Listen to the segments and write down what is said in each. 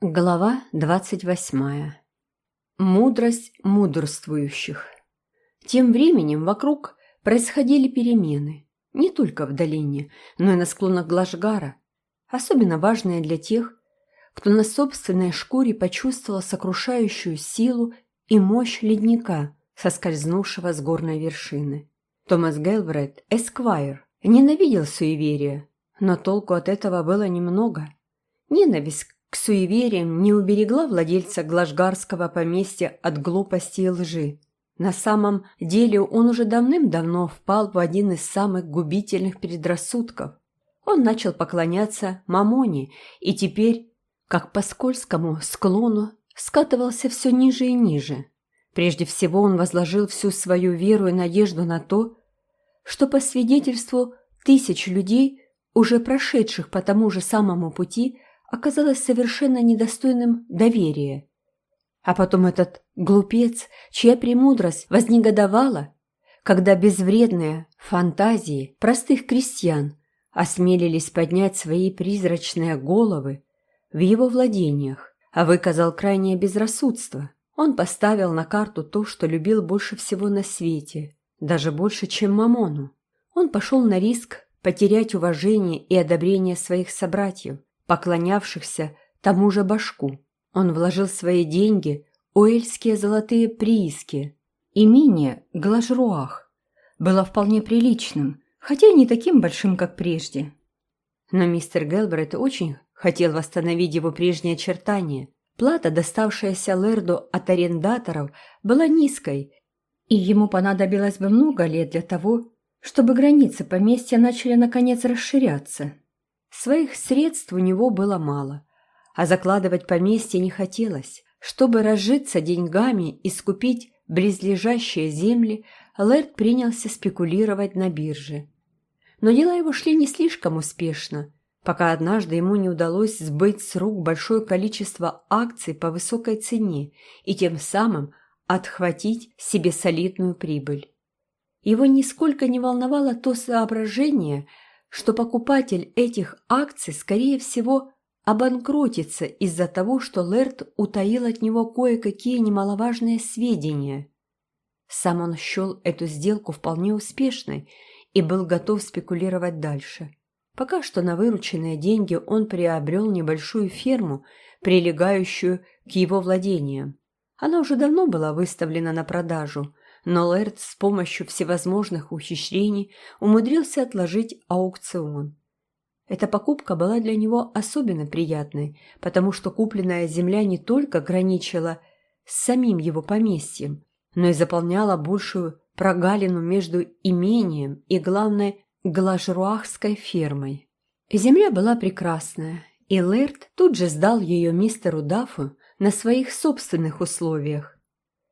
Глава двадцать восьмая. Мудрость мудрствующих. Тем временем вокруг происходили перемены, не только в долине, но и на склонах Глашгара, особенно важные для тех, кто на собственной шкуре почувствовал сокрушающую силу и мощь ледника, соскользнувшего с горной вершины. Томас Гелбрейт, эсквайр, ненавидел суеверия, но толку от этого было немного. Ненависть к суевериям не уберегла владельца глажгарского поместья от глупости и лжи. На самом деле он уже давным-давно впал в один из самых губительных предрассудков. Он начал поклоняться Мамоне и теперь, как по скользкому склону, скатывался все ниже и ниже. Прежде всего он возложил всю свою веру и надежду на то, что по свидетельству тысяч людей, уже прошедших по тому же самому пути, оказалось совершенно недостойным доверия. А потом этот глупец, чья премудрость вознегодовала, когда безвредные фантазии простых крестьян осмелились поднять свои призрачные головы в его владениях, а выказал крайнее безрассудство. Он поставил на карту то, что любил больше всего на свете, даже больше, чем Мамону. Он пошел на риск потерять уважение и одобрение своих собратьев, поклонявшихся тому же башку. Он вложил свои деньги в уэльские золотые прииски. Имение Глажруах было вполне приличным, хотя и не таким большим, как прежде. Но мистер Гелбрет очень хотел восстановить его прежние очертания. Плата, доставшаяся Лерду от арендаторов, была низкой, и ему понадобилось бы много лет для того, чтобы границы поместья начали наконец расширяться. Своих средств у него было мало, а закладывать поместье не хотелось. Чтобы разжиться деньгами и скупить близлежащие земли, Лэрд принялся спекулировать на бирже. Но дела его шли не слишком успешно, пока однажды ему не удалось сбыть с рук большое количество акций по высокой цене и тем самым отхватить себе солидную прибыль. Его нисколько не волновало то соображение, что покупатель этих акций, скорее всего, обанкротится из-за того, что Лерт утаил от него кое-какие немаловажные сведения. Сам он счел эту сделку вполне успешной и был готов спекулировать дальше. Пока что на вырученные деньги он приобрел небольшую ферму, прилегающую к его владениям. Она уже давно была выставлена на продажу, но Лэрд с помощью всевозможных ухищрений умудрился отложить аукцион. Эта покупка была для него особенно приятной, потому что купленная земля не только граничила с самим его поместьем, но и заполняла большую прогалину между имением и, главное, глажруахской фермой. Земля была прекрасная, и Лэрд тут же сдал ее мистеру Дафу на своих собственных условиях,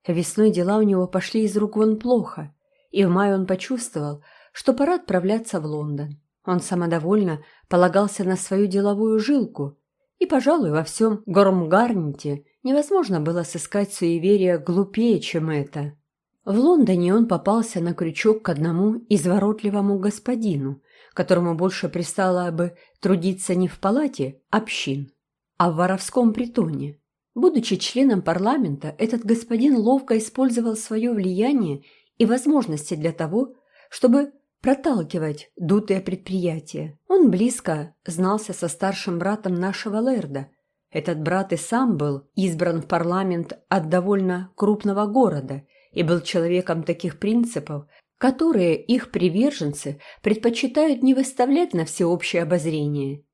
Весной дела у него пошли из рук вон плохо, и в мае он почувствовал, что пора отправляться в Лондон. Он самодовольно полагался на свою деловую жилку, и, пожалуй, во всем Гормгарнте невозможно было сыскать суеверия глупее, чем это. В Лондоне он попался на крючок к одному изворотливому господину, которому больше пристало бы трудиться не в палате общин, а в воровском притоне. Будучи членом парламента, этот господин ловко использовал свое влияние и возможности для того, чтобы проталкивать дутые предприятия. Он близко знался со старшим братом нашего Лерда. Этот брат и сам был избран в парламент от довольно крупного города и был человеком таких принципов, которые их приверженцы предпочитают не выставлять на всеобщее обозрение.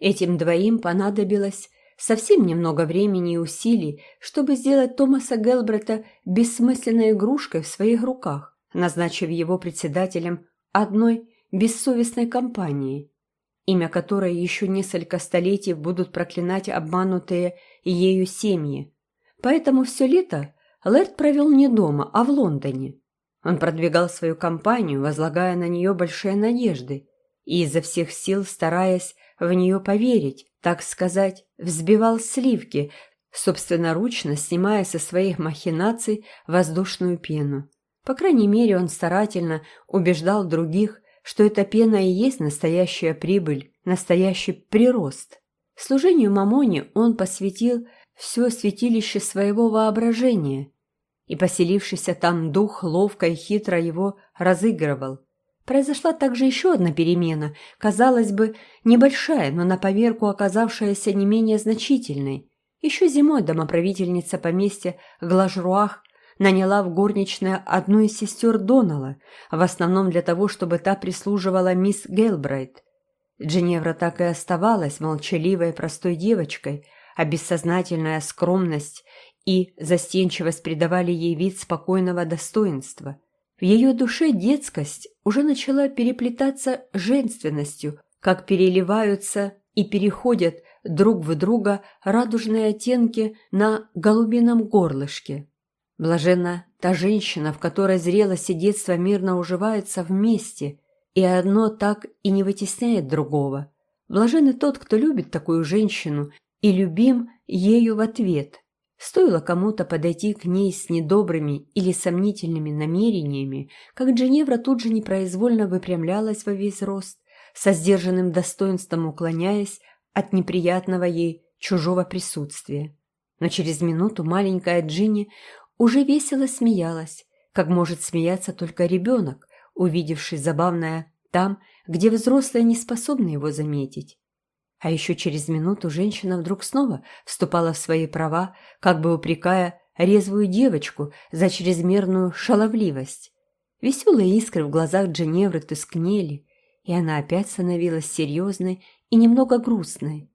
Этим двоим понадобилось совсем немного времени и усилий, чтобы сделать Томаса Гелбрета бессмысленной игрушкой в своих руках, назначив его председателем одной бессовестной компании, имя которой еще несколько столетий будут проклинать обманутые ею семьи. Поэтому все лето Лэрд провел не дома, а в Лондоне. Он продвигал свою компанию, возлагая на нее большие надежды и изо всех сил стараясь в нее поверить, так сказать, взбивал сливки, собственноручно снимая со своих махинаций воздушную пену. По крайней мере, он старательно убеждал других, что эта пена и есть настоящая прибыль, настоящий прирост. Служению Мамоне он посвятил все святилище своего воображения, и поселившийся там дух ловко и хитро его разыгрывал. Произошла также еще одна перемена, казалось бы, небольшая, но на поверку оказавшаяся не менее значительной. Еще зимой домоправительница поместья Глажруах наняла в горничное одну из сестер Донала, в основном для того, чтобы та прислуживала мисс Гелбрайт. Дженевра так и оставалась молчаливой простой девочкой, а бессознательная скромность и застенчивость придавали ей вид спокойного достоинства. В ее душе детскость уже начала переплетаться женственностью, как переливаются и переходят друг в друга радужные оттенки на голубином горлышке. Блаженна та женщина, в которой зрелость и детство мирно уживаются вместе, и одно так и не вытесняет другого. Блажен и тот, кто любит такую женщину и любим ею в ответ. Стоило кому-то подойти к ней с недобрыми или сомнительными намерениями, как Дженевра тут же непроизвольно выпрямлялась во весь рост, со сдержанным достоинством уклоняясь от неприятного ей чужого присутствия. Но через минуту маленькая Джинни уже весело смеялась, как может смеяться только ребенок, увидевший забавное там, где взрослые не способны его заметить. А еще через минуту женщина вдруг снова вступала в свои права, как бы упрекая резвую девочку за чрезмерную шаловливость. Веселые искры в глазах Дженевры тускнели, и она опять становилась серьезной и немного грустной.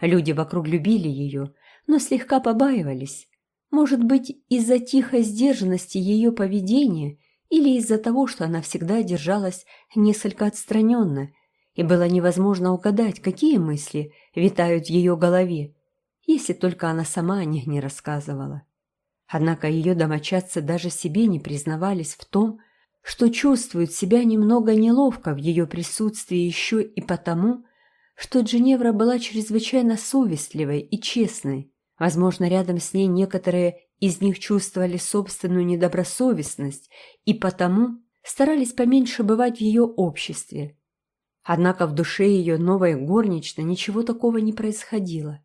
Люди вокруг любили ее, но слегка побаивались. Может быть, из-за тихой сдержанности ее поведения или из-за того, что она всегда держалась несколько отстраненно, и было невозможно угадать, какие мысли витают в ее голове, если только она сама о них не рассказывала. Однако ее домочадцы даже себе не признавались в том, что чувствуют себя немного неловко в ее присутствии еще и потому, что Дженевра была чрезвычайно совестливой и честной. Возможно, рядом с ней некоторые из них чувствовали собственную недобросовестность и потому старались поменьше бывать в ее обществе. Однако в душе ее новой горничной ничего такого не происходило.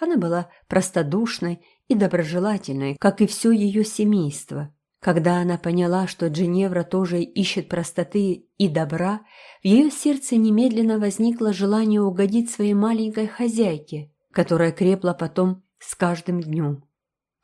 Она была простодушной и доброжелательной, как и все ее семейство. Когда она поняла, что Дженевра тоже ищет простоты и добра, в ее сердце немедленно возникло желание угодить своей маленькой хозяйке, которая крепла потом с каждым днем.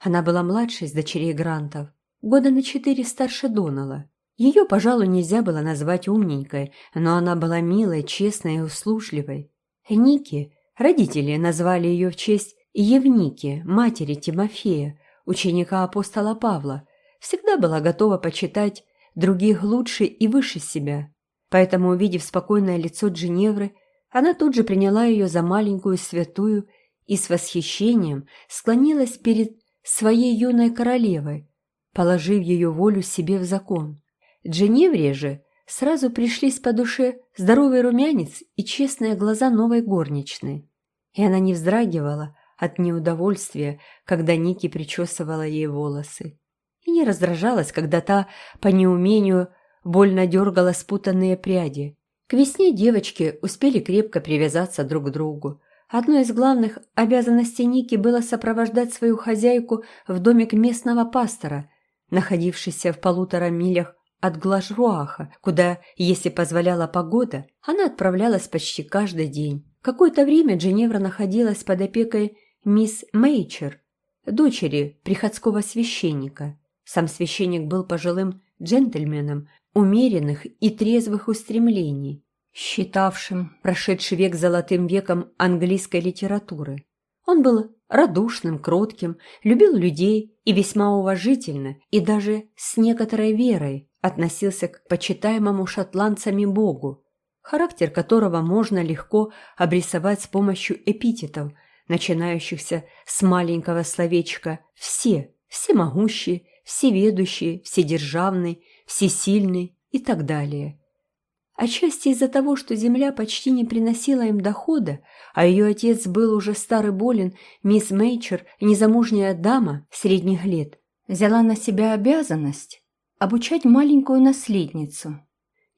Она была младшей из дочерей Грантов, года на четыре старше Донала. Ее, пожалуй, нельзя было назвать умненькой, но она была милой, честной и услужливой. Ники, родители назвали ее в честь Евники, матери Тимофея, ученика апостола Павла, всегда была готова почитать других лучше и выше себя. Поэтому, увидев спокойное лицо Джиневры, она тут же приняла ее за маленькую святую и с восхищением склонилась перед своей юной королевой, положив ее волю себе в закон. Дженевре же сразу пришлись по душе здоровый румянец и честные глаза новой горничной, и она не вздрагивала от неудовольствия, когда Ники причесывала ей волосы, и не раздражалась, когда та, по неумению, больно дергала спутанные пряди. К весне девочки успели крепко привязаться друг к другу, Одной из главных обязанностей Ники было сопровождать свою хозяйку в домик местного пастора, находившийся в полутора милях от Глажруаха, куда, если позволяла погода, она отправлялась почти каждый день. Какое-то время Дженевра находилась под опекой мисс Мейчер, дочери приходского священника. Сам священник был пожилым джентльменом умеренных и трезвых устремлений, считавшим прошедший век золотым веком английской литературы. Он был радушным, кротким, любил людей и весьма уважительно, и даже с некоторой верой относился к почитаемому шотландцами богу, характер которого можно легко обрисовать с помощью эпитетов, начинающихся с маленького словечка «все», «всемогущий», «всеведущий», «вседержавный», «всесильный» и так далее – Отчасти из-за того, что земля почти не приносила им дохода, а ее отец был уже старый болен, мисс Мейчер, незамужняя дама средних лет, взяла на себя обязанность обучать маленькую наследницу,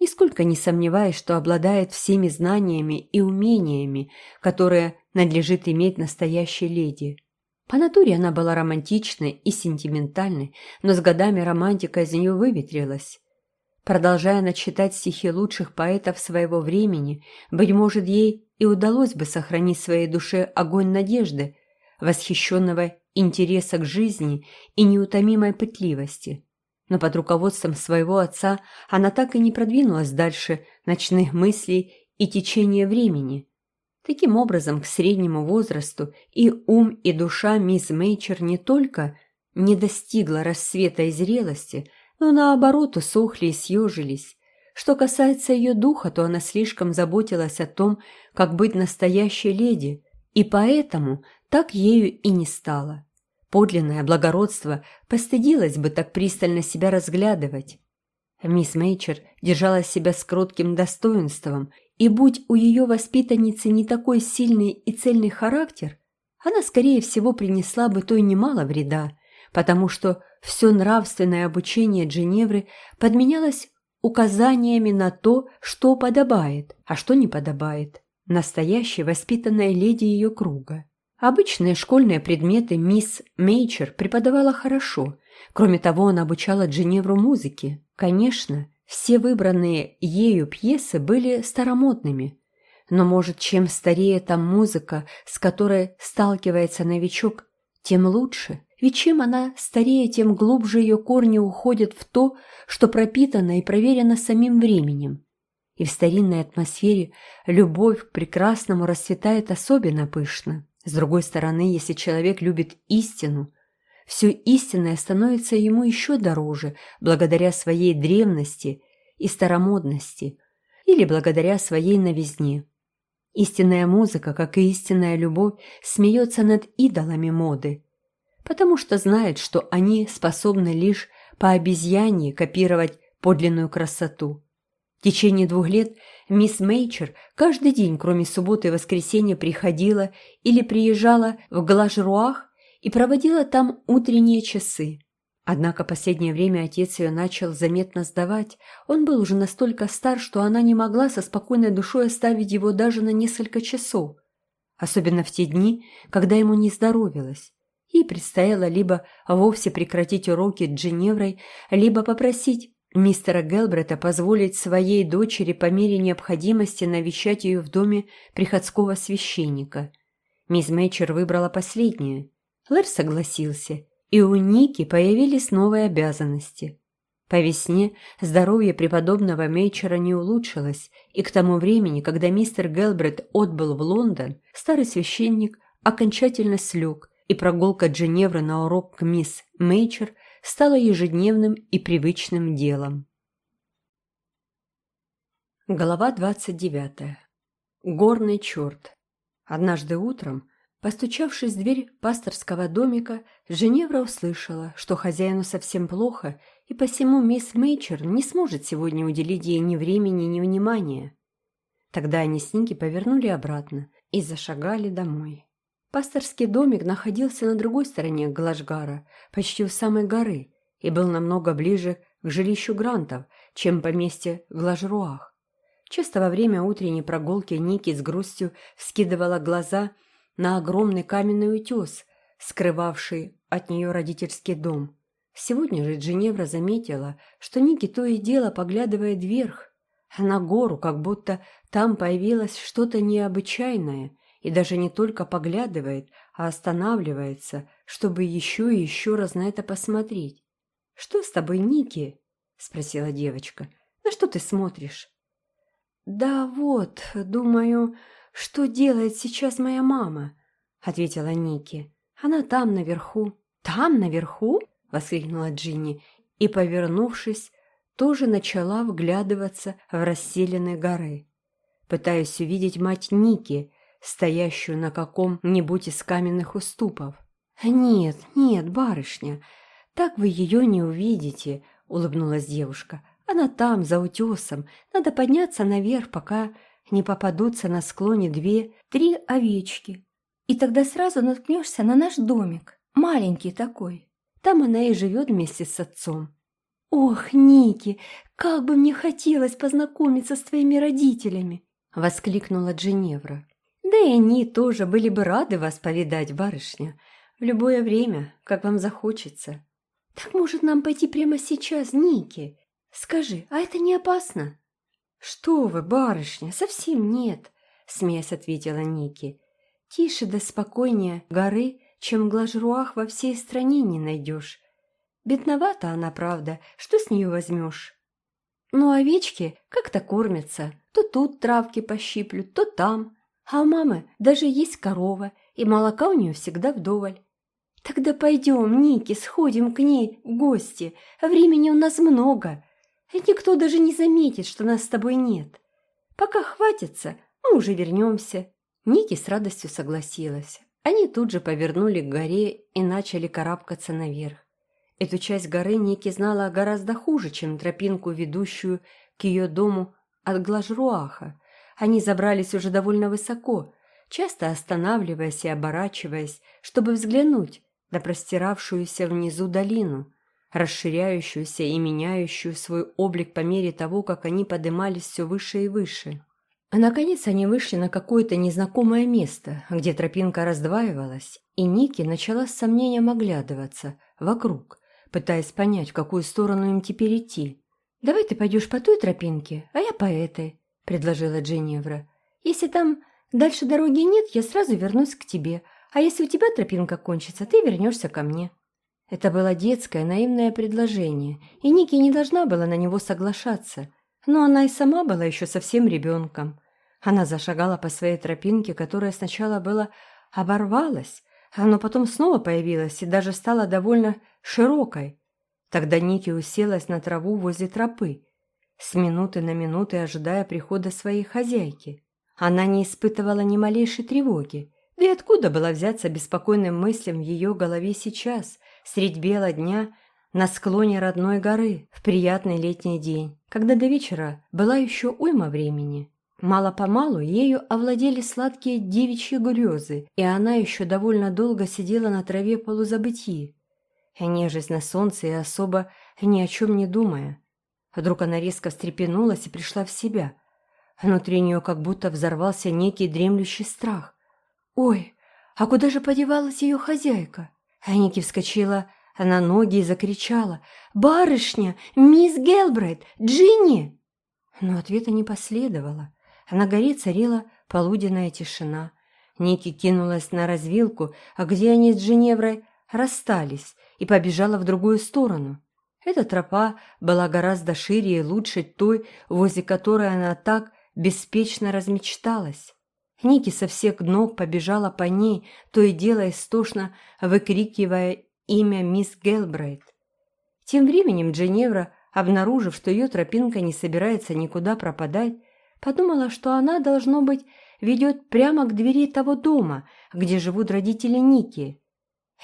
нисколько не сомневаясь, что обладает всеми знаниями и умениями, которые надлежит иметь настоящей леди. По натуре она была романтичной и сентиментальной, но с годами романтика из нее выветрилась. Продолжая начитать стихи лучших поэтов своего времени, быть может, ей и удалось бы сохранить в своей душе огонь надежды, восхищенного интереса к жизни и неутомимой пытливости. Но под руководством своего отца она так и не продвинулась дальше ночных мыслей и течения времени. Таким образом, к среднему возрасту и ум, и душа мисс Мейчер не только не достигла рассвета и зрелости, но наоборот усохли и съежились. Что касается ее духа, то она слишком заботилась о том, как быть настоящей леди, и поэтому так ею и не стала. Подлинное благородство постыдилось бы так пристально себя разглядывать. Мисс Мейчер держала себя с кротким достоинством, и будь у ее воспитанницы не такой сильный и цельный характер, она, скорее всего, принесла бы той немало вреда, потому что все нравственное обучение Дженевры подменялось указаниями на то, что подобает, а что не подобает, настоящей воспитанной леди ее круга. Обычные школьные предметы мисс Мейчер преподавала хорошо. Кроме того, она обучала Дженевру музыке. Конечно, все выбранные ею пьесы были старомодными. Но, может, чем старее там музыка, с которой сталкивается новичок, тем лучше. Ведь чем она старее, тем глубже ее корни уходят в то, что пропитано и проверено самим временем. И в старинной атмосфере любовь к прекрасному расцветает особенно пышно. С другой стороны, если человек любит истину, все истинное становится ему еще дороже благодаря своей древности и старомодности или благодаря своей новизне. Истинная музыка, как и истинная любовь, смеется над идолами моды, потому что знает, что они способны лишь по обезьяне копировать подлинную красоту. В течение двух лет мисс Мейчер каждый день, кроме субботы и воскресенья, приходила или приезжала в Глажруах и проводила там утренние часы. Однако последнее время отец ее начал заметно сдавать. Он был уже настолько стар, что она не могла со спокойной душой оставить его даже на несколько часов. Особенно в те дни, когда ему не здоровилось. Ей предстояло либо вовсе прекратить уроки Джиневрой, либо попросить мистера Гелбрета позволить своей дочери по мере необходимости навещать ее в доме приходского священника. Мисс Мейчер выбрала последнее. Лэр согласился, и у Ники появились новые обязанности. По весне здоровье преподобного Мейчера не улучшилось, и к тому времени, когда мистер Гелбрет отбыл в Лондон, старый священник окончательно слег, и прогулка Дженевры на урок к мисс Мейчер – стало ежедневным и привычным делом. Глава 29. Горный черт. Однажды утром, постучавшись в дверь пасторского домика, Женевра услышала, что хозяину совсем плохо, и посему мисс Мейчер не сможет сегодня уделить ей ни времени, ни внимания. Тогда они с Ники повернули обратно и зашагали домой. Пасторский домик находился на другой стороне Глажгара, почти у самой горы, и был намного ближе к жилищу Грантов, чем поместье Глажруах. Часто во время утренней прогулки Ники с грустью вскидывала глаза на огромный каменный утес, скрывавший от нее родительский дом. Сегодня же Дженевра заметила, что Ники то и дело поглядывает вверх, а на гору, как будто там появилось что-то необычайное – и даже не только поглядывает, а останавливается, чтобы еще и еще раз на это посмотреть. «Что с тобой, Ники?» – спросила девочка. «На что ты смотришь?» «Да вот, думаю, что делает сейчас моя мама?» – ответила Ники. «Она там, наверху». «Там, наверху?» – воскликнула Джинни и, повернувшись, тоже начала вглядываться в расселенные горы. Пытаясь увидеть мать Ники, стоящую на каком-нибудь из каменных уступов. «Нет, нет, барышня, так вы ее не увидите», — улыбнулась девушка. «Она там, за утесом. Надо подняться наверх, пока не попадутся на склоне две, три овечки. И тогда сразу наткнешься на наш домик, маленький такой. Там она и живет вместе с отцом. «Ох, Ники, как бы мне хотелось познакомиться с твоими родителями!» — воскликнула Дженевра. Да и они тоже были бы рады вас повидать, барышня, в любое время, как вам захочется. Так может нам пойти прямо сейчас, Ники? Скажи, а это не опасно? Что вы, барышня, совсем нет, смеясь ответила Ники. Тише да спокойнее горы, чем глажруах во всей стране не найдешь. Бедновата она, правда, что с нее возьмешь? Но овечки как-то кормятся, то тут травки пощиплют, то там. А у мамы даже есть корова, и молока у нее всегда вдоволь. Тогда пойдем, Ники, сходим к ней в гости, времени у нас много, и никто даже не заметит, что нас с тобой нет. Пока хватится, мы уже вернемся. Ники с радостью согласилась. Они тут же повернули к горе и начали карабкаться наверх. Эту часть горы Ники знала гораздо хуже, чем тропинку, ведущую к ее дому от Глажруаха. Они забрались уже довольно высоко, часто останавливаясь и оборачиваясь, чтобы взглянуть на простиравшуюся внизу долину, расширяющуюся и меняющую свой облик по мере того, как они подымались все выше и выше. А наконец они вышли на какое-то незнакомое место, где тропинка раздваивалась, и Ники начала с сомнением оглядываться вокруг, пытаясь понять, в какую сторону им теперь идти. «Давай ты пойдешь по той тропинке, а я по этой», — предложила Дженевра. «Если там дальше дороги нет, я сразу вернусь к тебе, а если у тебя тропинка кончится, ты вернешься ко мне». Это было детское, наивное предложение, и Ники не должна была на него соглашаться, но она и сама была еще совсем ребенком. Она зашагала по своей тропинке, которая сначала была оборвалась, но потом снова появилась и даже стала довольно широкой. Тогда Ники уселась на траву возле тропы, с минуты на минуты ожидая прихода своей хозяйки. Она не испытывала ни малейшей тревоги, да и откуда было взяться беспокойным мыслям в ее голове сейчас, средь бела дня, на склоне родной горы, в приятный летний день, когда до вечера была еще уйма времени. Мало-помалу ею овладели сладкие девичьи грезы, и она еще довольно долго сидела на траве полузабытии, нежесть на солнце и особо ни о чем не думая. Вдруг она резко встрепенулась и пришла в себя. Внутри нее как будто взорвался некий дремлющий страх. «Ой, а куда же подевалась ее хозяйка?» Аники вскочила на ноги и закричала. «Барышня! Мисс Гелбрайт! Джинни!» Но ответа не последовало. На горе царила полуденная тишина. Ники кинулась на развилку, а где они с Джиневрой расстались, и побежала в другую сторону. Эта тропа была гораздо шире и лучше той, возле которой она так беспечно размечталась. Ники со всех ног побежала по ней, то и дело истошно выкрикивая имя мисс Гелбрайт. Тем временем Дженевра, обнаружив, что ее тропинка не собирается никуда пропадать, подумала, что она, должно быть, ведет прямо к двери того дома, где живут родители Ники.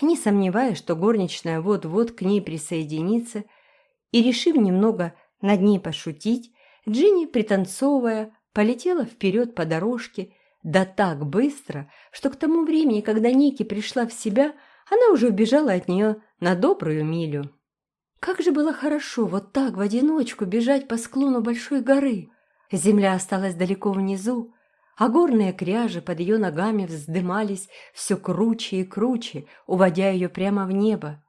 Не сомневаясь, что горничная вот-вот к ней присоединится, и, решив немного над ней пошутить, Джинни, пританцовывая, полетела вперед по дорожке, да так быстро, что к тому времени, когда Ники пришла в себя, она уже убежала от нее на добрую милю. Как же было хорошо вот так в одиночку бежать по склону большой горы. Земля осталась далеко внизу, а горные кряжи под ее ногами вздымались все круче и круче, уводя ее прямо в небо.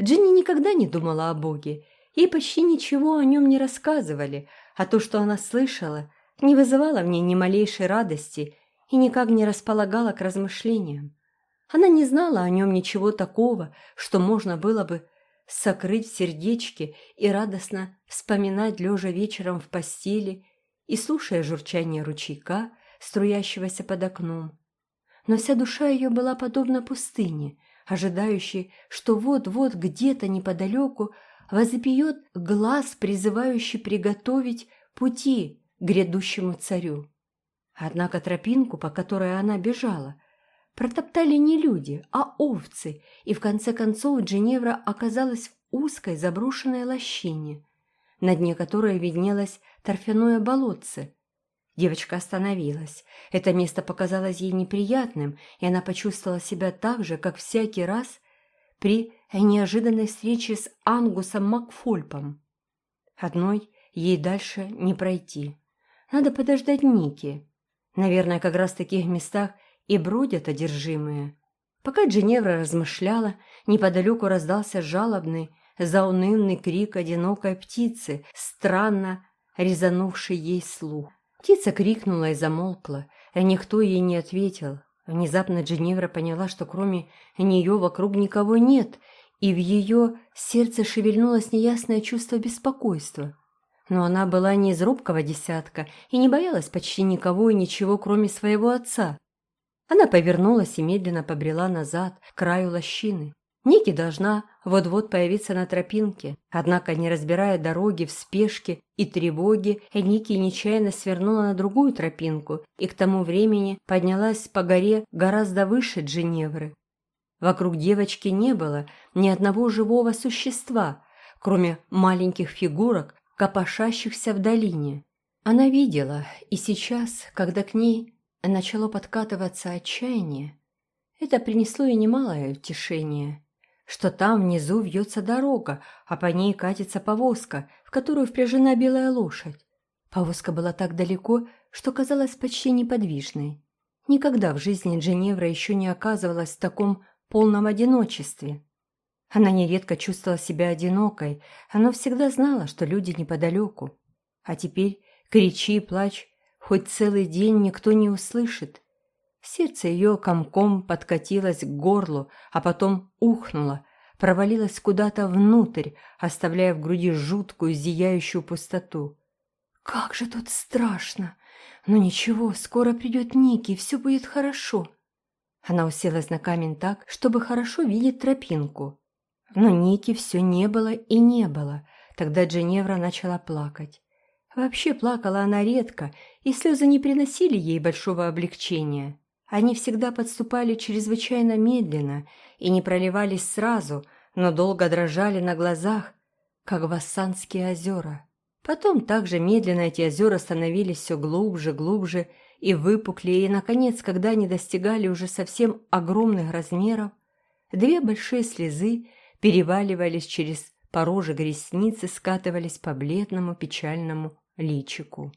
Джинни никогда не думала о Боге, и почти ничего о нем не рассказывали, а то, что она слышала, не вызывало в ней ни малейшей радости и никак не располагало к размышлениям. Она не знала о нем ничего такого, что можно было бы сокрыть в сердечке и радостно вспоминать, лежа вечером в постели и слушая журчание ручейка, струящегося под окном. Но вся душа ее была подобна пустыне, ожидающей, что вот-вот где-то неподалеку возопьет глаз, призывающий приготовить пути грядущему царю. Однако тропинку, по которой она бежала, протоптали не люди, а овцы, и в конце концов Дженевра оказалась в узкой заброшенной лощине, на дне которой виднелось торфяное болотце. Девочка остановилась. Это место показалось ей неприятным, и она почувствовала себя так же, как всякий раз при неожиданной встрече с Ангусом Макфольпом. Одной ей дальше не пройти. Надо подождать Ники. Наверное, как раз в таких местах и бродят одержимые. Пока Дженевра размышляла, неподалеку раздался жалобный, заунывный крик одинокой птицы, странно резанувший ей слух. Птица крикнула и замолкла, а никто ей не ответил. Внезапно Дженевра поняла, что кроме нее вокруг никого нет, и в ее сердце шевельнулось неясное чувство беспокойства. Но она была не из робкого десятка и не боялась почти никого и ничего, кроме своего отца. Она повернулась и медленно побрела назад, к краю лощины. Ники должна вот-вот появиться на тропинке, однако, не разбирая дороги в спешке и тревоге, Ники нечаянно свернула на другую тропинку и к тому времени поднялась по горе гораздо выше Дженевры. Вокруг девочки не было ни одного живого существа, кроме маленьких фигурок, копошащихся в долине. Она видела, и сейчас, когда к ней начало подкатываться отчаяние, это принесло ей немалое утешение – что там внизу вьется дорога, а по ней катится повозка, в которую впряжена белая лошадь. Повозка была так далеко, что казалась почти неподвижной. Никогда в жизни Дженевра еще не оказывалась в таком полном одиночестве. Она нередко чувствовала себя одинокой, но всегда знала, что люди неподалеку. А теперь кричи и плачь, хоть целый день никто не услышит, Сердце ее комком подкатилось к горлу, а потом ухнуло, провалилось куда-то внутрь, оставляя в груди жуткую зияющую пустоту. «Как же тут страшно! Но ничего, скоро придет Ники, и все будет хорошо!» Она уселась на камень так, чтобы хорошо видеть тропинку. Но Ники все не было и не было. Тогда Дженевра начала плакать. Вообще плакала она редко, и слезы не приносили ей большого облегчения. Они всегда подступали чрезвычайно медленно и не проливались сразу, но долго дрожали на глазах, как Вассанские озера. Потом также медленно эти озера становились все глубже, глубже и выпукли, и, наконец, когда они достигали уже совсем огромных размеров, две большие слезы переваливались через порожек ресниц и скатывались по бледному печальному личику.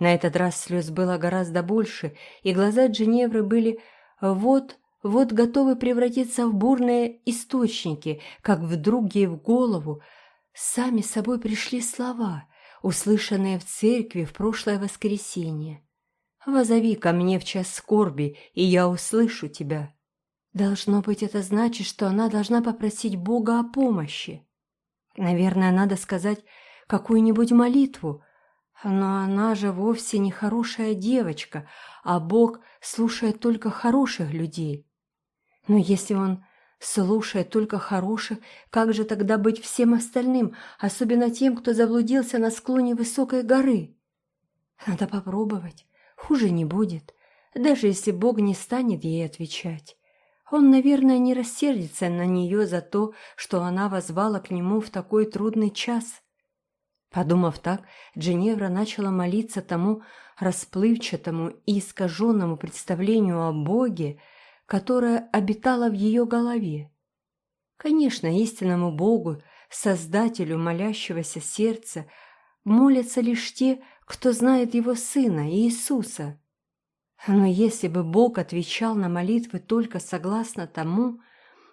На этот раз слез было гораздо больше, и глаза Дженевры были вот-вот готовы превратиться в бурные источники, как вдруг ей в голову сами собой пришли слова, услышанные в церкви в прошлое воскресенье. «Возови ко мне в час скорби, и я услышу тебя». Должно быть, это значит, что она должна попросить Бога о помощи. Наверное, надо сказать какую-нибудь молитву, но она же вовсе не хорошая девочка, а Бог слушает только хороших людей. Но если Он слушает только хороших, как же тогда быть всем остальным, особенно тем, кто заблудился на склоне высокой горы? Надо попробовать, хуже не будет, даже если Бог не станет ей отвечать. Он, наверное, не рассердится на нее за то, что она возвала к нему в такой трудный час. Подумав так, Дженевра начала молиться тому расплывчатому и искаженному представлению о Боге, которое обитало в ее голове. Конечно, истинному Богу, Создателю молящегося сердца, молятся лишь те, кто знает Его Сына Иисуса. Но если бы Бог отвечал на молитвы только согласно тому,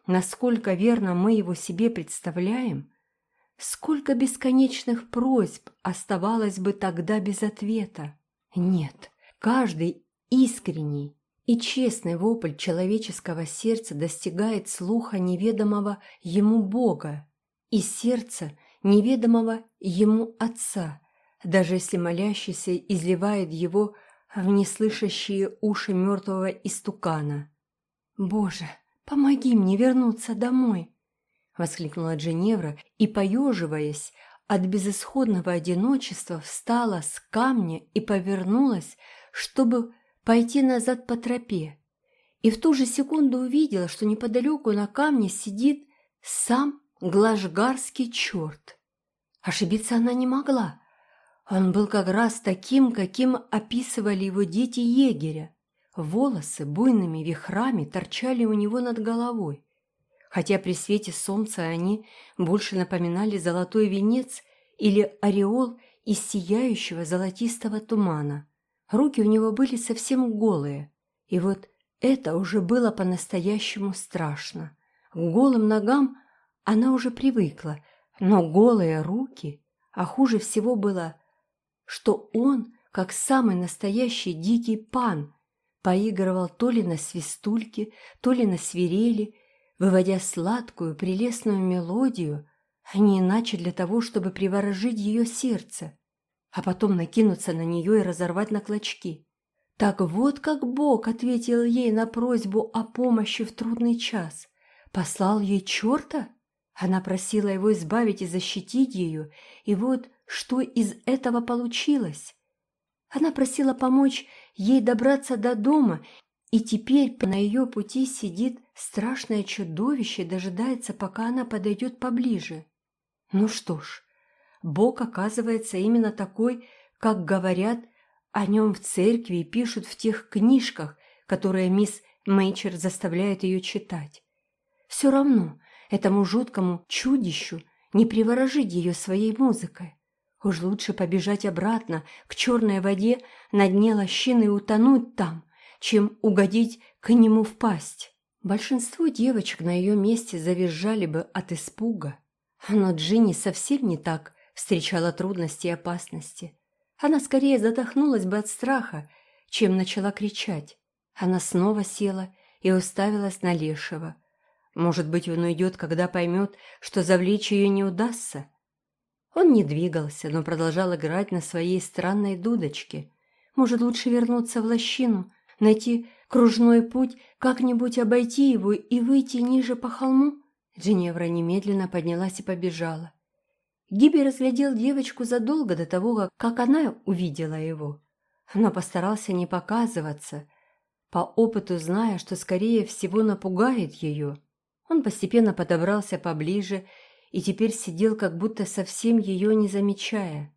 насколько верно мы Его себе представляем – Сколько бесконечных просьб оставалось бы тогда без ответа? Нет, каждый искренний и честный вопль человеческого сердца достигает слуха неведомого ему Бога и сердца неведомого ему Отца, даже если молящийся изливает его в неслышащие уши мертвого истукана. «Боже, помоги мне вернуться домой!» — воскликнула Дженевра и, поеживаясь от безысходного одиночества, встала с камня и повернулась, чтобы пойти назад по тропе. И в ту же секунду увидела, что неподалеку на камне сидит сам глажгарский черт. Ошибиться она не могла. Он был как раз таким, каким описывали его дети егеря. Волосы буйными вихрами торчали у него над головой хотя при свете солнца они больше напоминали золотой венец или ореол из сияющего золотистого тумана. Руки у него были совсем голые, и вот это уже было по-настоящему страшно. К голым ногам она уже привыкла, но голые руки, а хуже всего было, что он, как самый настоящий дикий пан, поигрывал то ли на свистульке, то ли на свирели, выводя сладкую, прелестную мелодию, а не иначе для того, чтобы приворожить ее сердце, а потом накинуться на нее и разорвать на клочки. Так вот как Бог ответил ей на просьбу о помощи в трудный час. Послал ей черта? Она просила его избавить и защитить ее, и вот что из этого получилось. Она просила помочь ей добраться до дома, и теперь на ее пути сидит страшное чудовище и дожидается, пока она подойдет поближе. Ну что ж, Бог оказывается именно такой, как говорят о нем в церкви и пишут в тех книжках, которые мисс Мейчер заставляет ее читать. Все равно этому жуткому чудищу не приворожить ее своей музыкой. Уж лучше побежать обратно к черной воде на дне лощины и утонуть там, чем угодить к нему в пасть. Большинство девочек на ее месте завизжали бы от испуга. Но Джинни совсем не так встречала трудности и опасности. Она скорее задохнулась бы от страха, чем начала кричать. Она снова села и уставилась на Лешего. Может быть, он уйдет, когда поймет, что завлечь ее не удастся. Он не двигался, но продолжал играть на своей странной дудочке. Может, лучше вернуться в лощину, найти кружной путь, как-нибудь обойти его и выйти ниже по холму? Джиневра немедленно поднялась и побежала. Гиби разглядел девочку задолго до того, как она увидела его, но постарался не показываться, по опыту зная, что скорее всего напугает ее. Он постепенно подобрался поближе и теперь сидел, как будто совсем ее не замечая.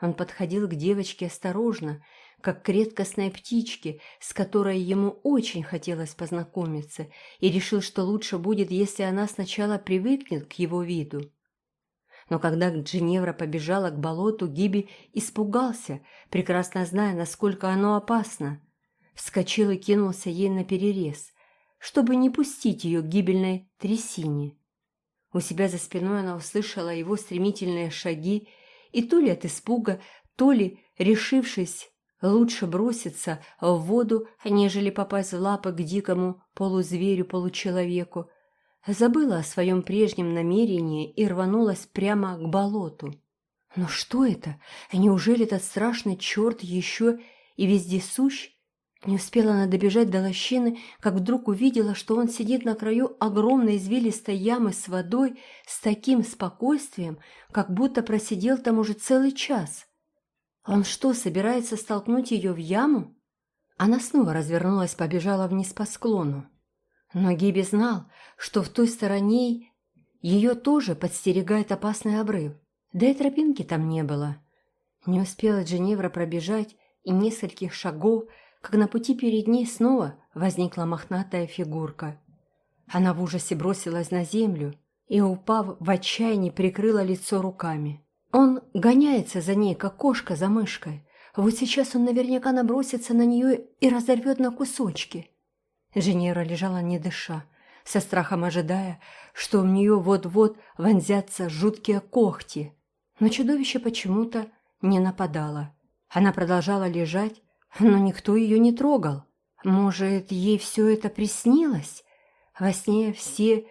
Он подходил к девочке осторожно, как к редкостной птичке, с которой ему очень хотелось познакомиться, и решил, что лучше будет, если она сначала привыкнет к его виду. Но когда Джиневра побежала к болоту, Гиби испугался, прекрасно зная, насколько оно опасно. Вскочил и кинулся ей на перерез, чтобы не пустить ее к гибельной трясине. У себя за спиной она услышала его стремительные шаги, и то ли от испуга, то ли, решившись Лучше броситься в воду, нежели попасть в лапы к дикому полузверю-получеловеку. Забыла о своем прежнем намерении и рванулась прямо к болоту. Но что это? Неужели этот страшный черт еще и вездесущ? Не успела она добежать до лощины, как вдруг увидела, что он сидит на краю огромной извилистой ямы с водой с таким спокойствием, как будто просидел там уже целый час. Он что, собирается столкнуть ее в яму? Она снова развернулась, побежала вниз по склону. Но Гиби знал, что в той стороне ее тоже подстерегает опасный обрыв. Да и тропинки там не было. Не успела Дженевра пробежать и нескольких шагов, как на пути перед ней снова возникла мохнатая фигурка. Она в ужасе бросилась на землю и, упав в отчаянии, прикрыла лицо руками. Он гоняется за ней, как кошка за мышкой. Вот сейчас он наверняка набросится на нее и разорвет на кусочки. Женера лежала не дыша, со страхом ожидая, что в нее вот-вот вонзятся жуткие когти. Но чудовище почему-то не нападало. Она продолжала лежать, но никто ее не трогал. Может, ей все это приснилось? Во сне все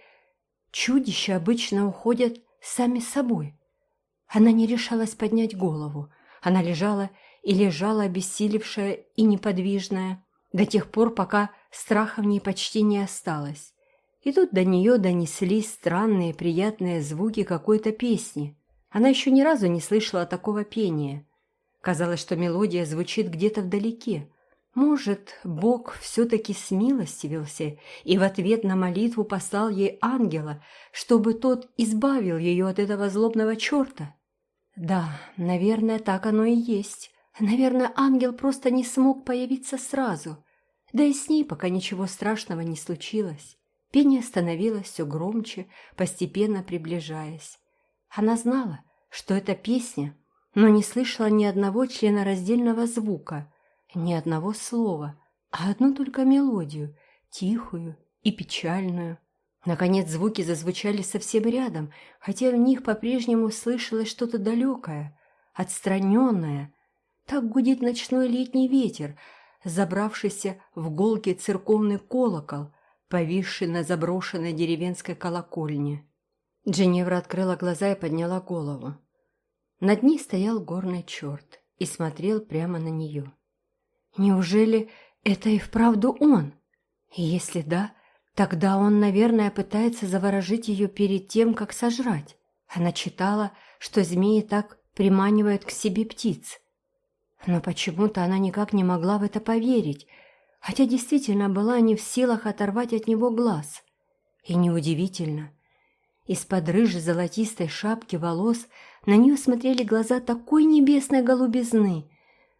чудища обычно уходят сами собой. Она не решалась поднять голову. Она лежала и лежала, обессилевшая и неподвижная, до тех пор, пока страха в ней почти не осталось. И тут до нее донеслись странные приятные звуки какой-то песни. Она еще ни разу не слышала такого пения. Казалось, что мелодия звучит где-то вдалеке. Может, Бог все-таки смилостивился и в ответ на молитву послал ей ангела, чтобы тот избавил ее от этого злобного черта? Да, наверное, так оно и есть. Наверное, ангел просто не смог появиться сразу. Да и с ней пока ничего страшного не случилось. Пение становилось все громче, постепенно приближаясь. Она знала, что это песня, но не слышала ни одного члена раздельного звука, Ни одного слова, а одну только мелодию, тихую и печальную. Наконец звуки зазвучали совсем рядом, хотя в них по-прежнему слышалось что-то далекое, отстраненное. Так гудит ночной летний ветер, забравшийся в голкий церковный колокол, повисший на заброшенной деревенской колокольне. Дженевра открыла глаза и подняла голову. Над ней стоял горный черт и смотрел прямо на нее. Неужели это и вправду он? Если да, тогда он, наверное, пытается заворожить ее перед тем, как сожрать. Она читала, что змеи так приманивают к себе птиц. Но почему-то она никак не могла в это поверить, хотя действительно была не в силах оторвать от него глаз. И неудивительно. Из-под рыжей золотистой шапки волос на нее смотрели глаза такой небесной голубизны,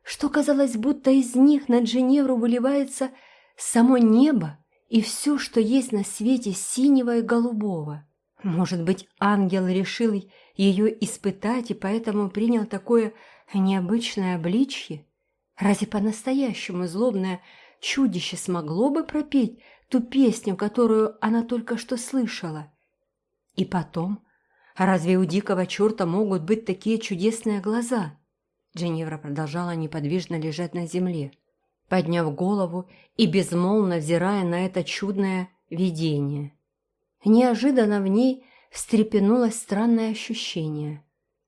что казалось, будто из них над Женевру выливается само небо и все, что есть на свете синего и голубого. Может быть, ангел решил ее испытать и поэтому принял такое необычное обличье? Разве по-настоящему злобное чудище смогло бы пропеть ту песню, которую она только что слышала? И потом, разве у дикого черта могут быть такие чудесные глаза? Дженевра продолжала неподвижно лежать на земле, подняв голову и безмолвно взирая на это чудное видение. Неожиданно в ней встрепенулось странное ощущение.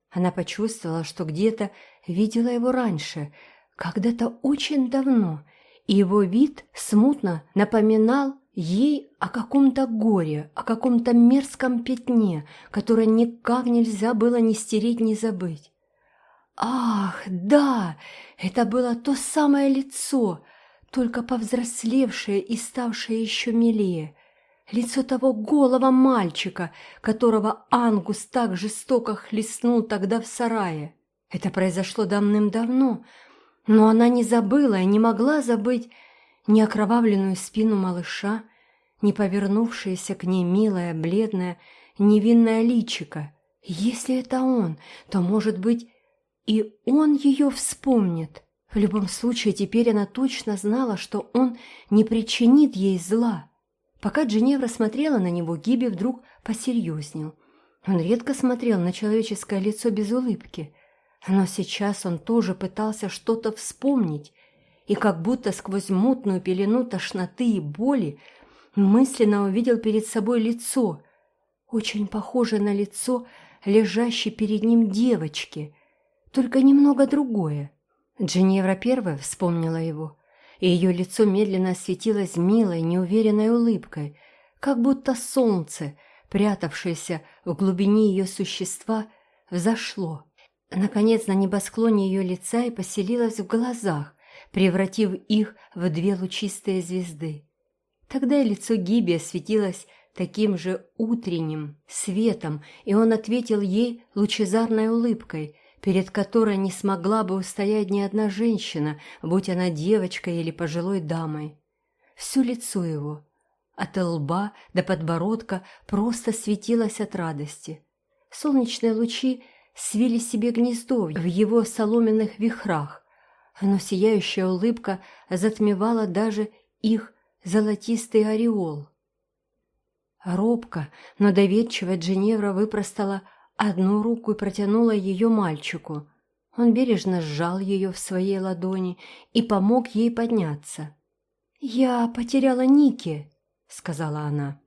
Она почувствовала, что где-то видела его раньше, когда-то очень давно, и его вид смутно напоминал ей о каком-то горе, о каком-то мерзком пятне, которое никак нельзя было ни стереть, ни забыть. Ах, да, это было то самое лицо, только повзрослевшее и ставшее еще милее. Лицо того голого мальчика, которого Ангус так жестоко хлестнул тогда в сарае. Это произошло давным-давно, но она не забыла и не могла забыть ни окровавленную спину малыша, ни повернувшееся к ней милое, бледное, невинное личико. Если это он, то, может быть, и он ее вспомнит. В любом случае, теперь она точно знала, что он не причинит ей зла. Пока Дженевра смотрела на него, Гиби вдруг посерьезнел. Он редко смотрел на человеческое лицо без улыбки, но сейчас он тоже пытался что-то вспомнить, и как будто сквозь мутную пелену тошноты и боли мысленно увидел перед собой лицо, очень похожее на лицо лежащей перед ним девочки – только немного другое. Дженевра первая вспомнила его, и ее лицо медленно осветилось милой, неуверенной улыбкой, как будто солнце, прятавшееся в глубине ее существа, взошло. Наконец на небосклоне ее лица и поселилось в глазах, превратив их в две лучистые звезды. Тогда и лицо Гиби осветилось таким же утренним светом, и он ответил ей лучезарной улыбкой, перед которой не смогла бы устоять ни одна женщина, будь она девочкой или пожилой дамой. Все лицо его, от лба до подбородка, просто светилось от радости. Солнечные лучи свили себе гнездо в его соломенных вихрах, но сияющая улыбка затмевала даже их золотистый ореол. Робко, но доверчиво Дженевра выпростала одну руку и протянула ее мальчику. Он бережно сжал ее в своей ладони и помог ей подняться. «Я потеряла Ники», — сказала она.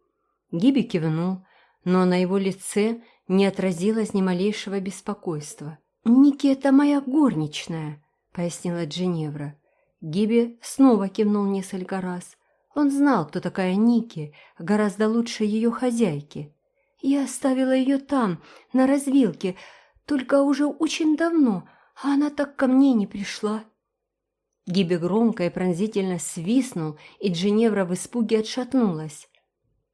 Гиби кивнул, но на его лице не отразилось ни малейшего беспокойства. «Ники — это моя горничная», — пояснила Дженевра. Гиби снова кивнул несколько раз. Он знал, кто такая Ники, гораздо лучше ее хозяйки. Я оставила ее там, на развилке, только уже очень давно, а она так ко мне не пришла». Гиби громко и пронзительно свистнул, и Джиневра в испуге отшатнулась.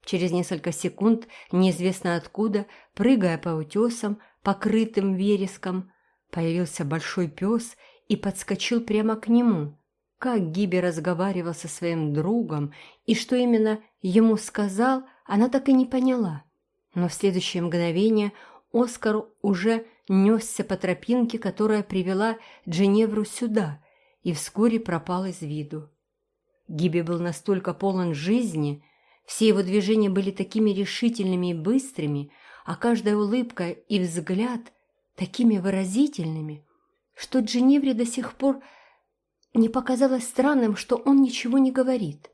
Через несколько секунд, неизвестно откуда, прыгая по утесам, покрытым вереском, появился большой пес и подскочил прямо к нему. Как Гиби разговаривал со своим другом и что именно ему сказал, она так и не поняла. Но в следующее мгновение Оскар уже несся по тропинке, которая привела Дженевру сюда, и вскоре пропал из виду. Гиби был настолько полон жизни, все его движения были такими решительными и быстрыми, а каждая улыбка и взгляд такими выразительными, что Дженевре до сих пор не показалось странным, что он ничего не говорит.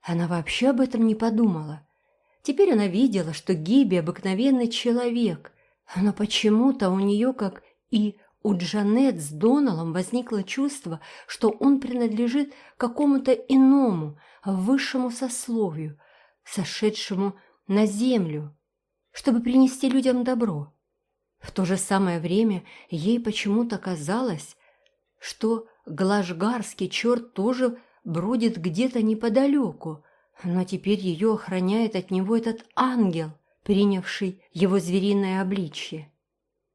Она вообще об этом не подумала. Теперь она видела, что Гиби обыкновенный человек, но почему-то у нее, как и у Джанет с Доналом, возникло чувство, что он принадлежит какому-то иному, высшему сословию, сошедшему на землю, чтобы принести людям добро. В то же самое время ей почему-то казалось, что глажгарский черт тоже бродит где-то неподалеку, но теперь ее охраняет от него этот ангел, принявший его звериное обличье.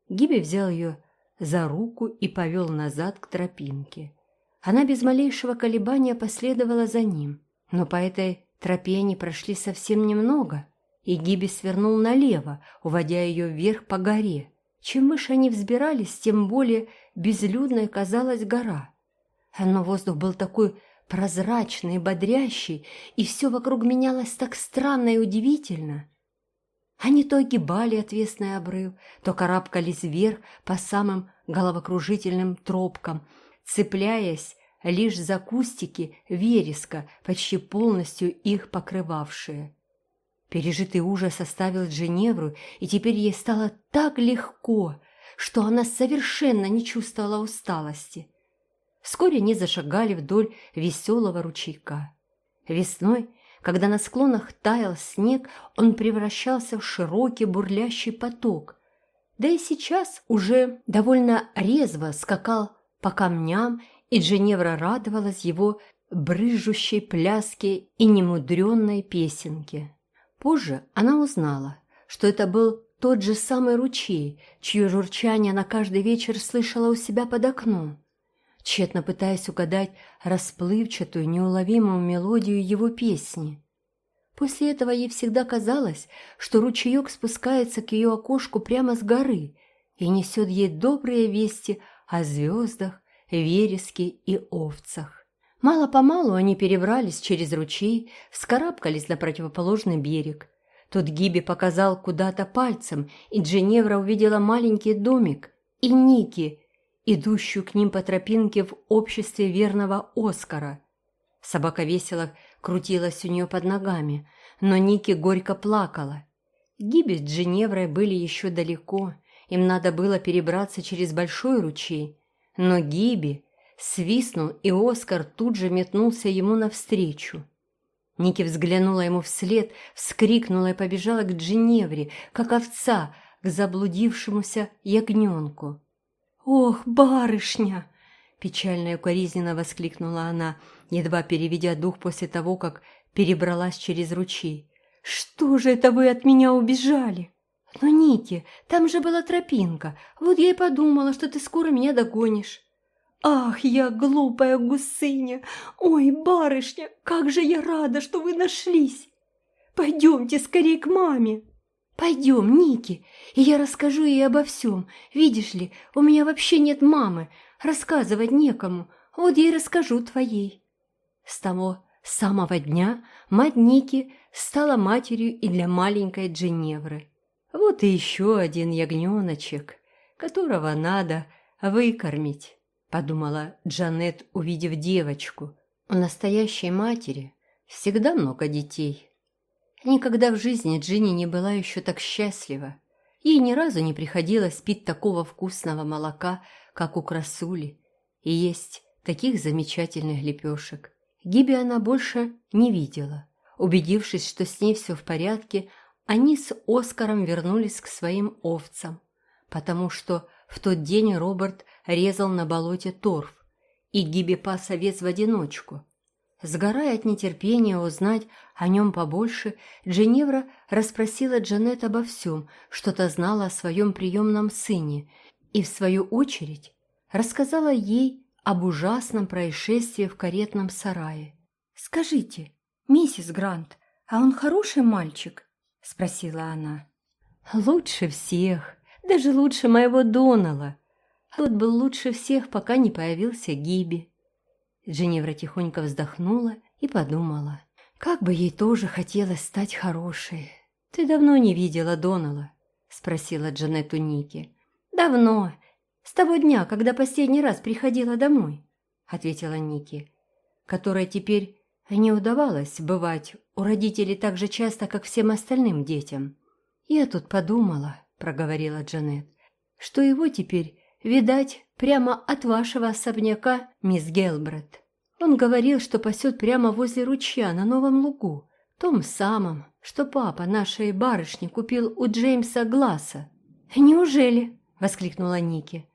Гиби взял ее за руку и повел назад к тропинке. Она без малейшего колебания последовала за ним, но по этой тропе они прошли совсем немного, и Гиби свернул налево, уводя ее вверх по горе. Чем выше они взбирались, тем более безлюдной казалась гора. Но воздух был такой прозрачный бодрящий, и все вокруг менялось так странно и удивительно. Они то огибали отвесный обрыв, то карабкались вверх по самым головокружительным тропкам, цепляясь лишь за кустики вереска, почти полностью их покрывавшие. Пережитый ужас оставил Женевру, и теперь ей стало так легко, что она совершенно не чувствовала усталости. Вскоре они зашагали вдоль веселого ручейка. Весной, когда на склонах таял снег, он превращался в широкий бурлящий поток. Да и сейчас уже довольно резво скакал по камням, и Дженевра радовалась его брыжущей пляске и немудренной песенке. Позже она узнала, что это был тот же самый ручей, чье журчание она каждый вечер слышала у себя под окном тщетно пытаясь угадать расплывчатую, неуловимую мелодию его песни. После этого ей всегда казалось, что ручеек спускается к ее окошку прямо с горы и несет ей добрые вести о звездах, вереске и овцах. Мало-помалу они перебрались через ручей, вскарабкались на противоположный берег. Тут Гиби показал куда-то пальцем, и Дженевра увидела маленький домик, и Ники, идущую к ним по тропинке в обществе верного Оскара. Собака весело крутилась у нее под ногами, но Ники горько плакала. Гиби с Дженеврой были еще далеко, им надо было перебраться через большой ручей. Но Гиби свистнул, и Оскар тут же метнулся ему навстречу. Ники взглянула ему вслед, вскрикнула и побежала к Дженевре, как овца, к заблудившемуся ягненку. «Ох, барышня!» – печально и укоризненно воскликнула она, едва переведя дух после того, как перебралась через ручей. «Что же это вы от меня убежали?» «Ну, Ники, там же была тропинка, вот я и подумала, что ты скоро меня догонишь». «Ах, я глупая гусыня! Ой, барышня, как же я рада, что вы нашлись! Пойдемте скорее к маме!» «Пойдем, Ники, и я расскажу ей обо всем. Видишь ли, у меня вообще нет мамы, рассказывать некому. Вот я и расскажу твоей». С того самого дня мать Ники стала матерью и для маленькой Дженевры. Вот и еще один ягненочек, которого надо выкормить, подумала Джанет, увидев девочку. У настоящей матери всегда много детей. Никогда в жизни Джинни не была еще так счастлива. Ей ни разу не приходилось пить такого вкусного молока, как у красули, и есть таких замечательных лепешек. Гиби она больше не видела. Убедившись, что с ней все в порядке, они с Оскаром вернулись к своим овцам, потому что в тот день Роберт резал на болоте торф, и Гиби пас овец в одиночку – Сгорая от нетерпения узнать о нем побольше, Дженевра расспросила Джанет обо всем, что-то знала о своем приемном сыне, и, в свою очередь, рассказала ей об ужасном происшествии в каретном сарае. «Скажите, миссис Грант, а он хороший мальчик?» – спросила она. «Лучше всех, даже лучше моего Донала. Тот был лучше всех, пока не появился Гиби. Дженевра тихонько вздохнула и подумала. Как бы ей тоже хотелось стать хорошей. «Ты давно не видела Донала?» – спросила Джанет у Ники. «Давно. С того дня, когда последний раз приходила домой», – ответила Ники, которая теперь не удавалось бывать у родителей так же часто, как всем остальным детям. «Я тут подумала», — проговорила Джанет, «что его теперь, видать, прямо от вашего особняка, мисс Гелбрет. Он говорил, что пасет прямо возле ручья на новом лугу, том самом, что папа нашей барышни купил у Джеймса Гласса». «Неужели?» — воскликнула Ники.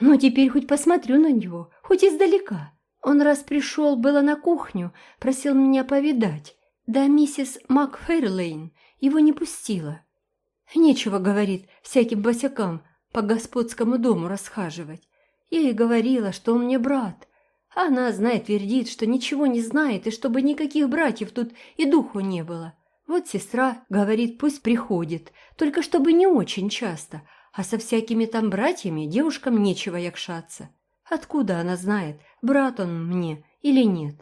«Ну, теперь хоть посмотрю на него, хоть издалека». Он раз пришел было на кухню, просил меня повидать. Да миссис Макферлейн его не пустила. Нечего, говорит, всяким босякам по господскому дому расхаживать. Я ей говорила, что он мне брат. Она, знает, твердит, что ничего не знает, и чтобы никаких братьев тут и духу не было. Вот сестра говорит, пусть приходит, только чтобы не очень часто, а со всякими там братьями девушкам нечего якшаться. Откуда она знает, брат он мне или нет?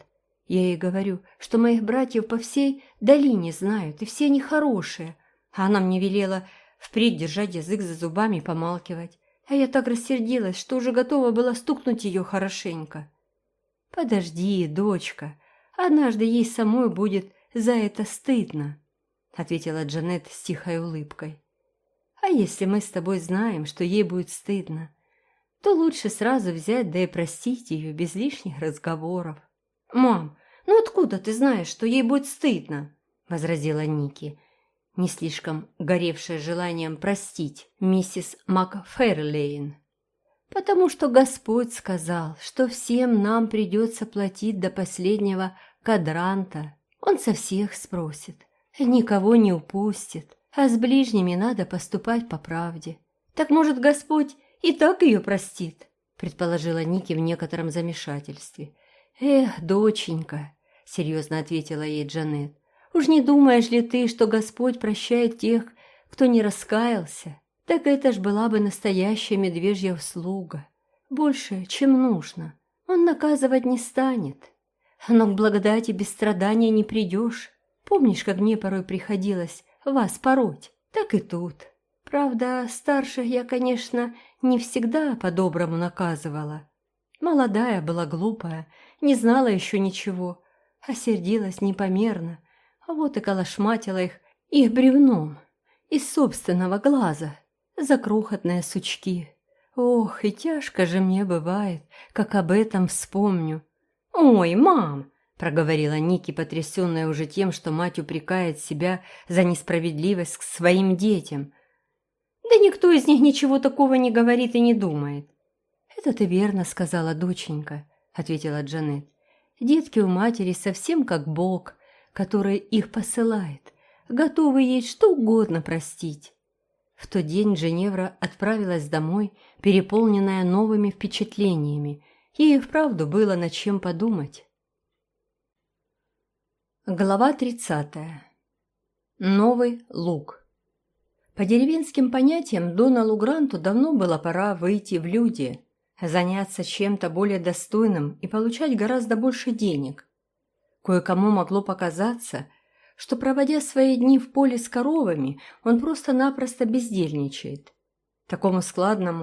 Я ей говорю, что моих братьев по всей долине знают, и все они хорошие. А она мне велела впредь держать язык за зубами и помалкивать. А я так рассердилась, что уже готова была стукнуть ее хорошенько. «Подожди, дочка, однажды ей самой будет за это стыдно», ответила Джанет с тихой улыбкой. «А если мы с тобой знаем, что ей будет стыдно, то лучше сразу взять да и простить ее без лишних разговоров. «Мам, ну откуда ты знаешь, что ей будет стыдно?» – возразила Ники, не слишком горевшая желанием простить миссис Макферлейн. «Потому что Господь сказал, что всем нам придется платить до последнего кадранта. Он со всех спросит, никого не упустит, а с ближними надо поступать по правде. Так может Господь и так ее простит», — предположила Ники в некотором замешательстве. «Эх, доченька», — серьезно ответила ей Джанет, «уж не думаешь ли ты, что Господь прощает тех, кто не раскаялся? Так это ж была бы настоящая медвежья услуга. Больше, чем нужно. Он наказывать не станет. Но к благодати без страдания не придешь. Помнишь, как мне порой приходилось вас пороть? Так и тут. Правда, старших я, конечно, не всегда по-доброму наказывала. Молодая была глупая, не знала еще ничего, а сердилась непомерно, а вот и калашматила их их бревном из собственного глаза за крохотные сучки. Ох, и тяжко же мне бывает, как об этом вспомню. «Ой, мам!» – проговорила Ники, потрясенная уже тем, что мать упрекает себя за несправедливость к своим детям – да никто из них ничего такого не говорит и не думает. «Это ты верно сказала, доченька», — ответила Джанет. «Детки у матери совсем как Бог, который их посылает, готовы ей что угодно простить». В тот день Женевра отправилась домой, переполненная новыми впечатлениями. Ей вправду было над чем подумать. Глава тридцатая. Новый лук. По деревенским понятиям Доналу Гранту давно было пора выйти в люди, заняться чем-то более достойным и получать гораздо больше денег. Кое-кому могло показаться, что, проводя свои дни в поле с коровами, он просто-напросто бездельничает. Такому складному,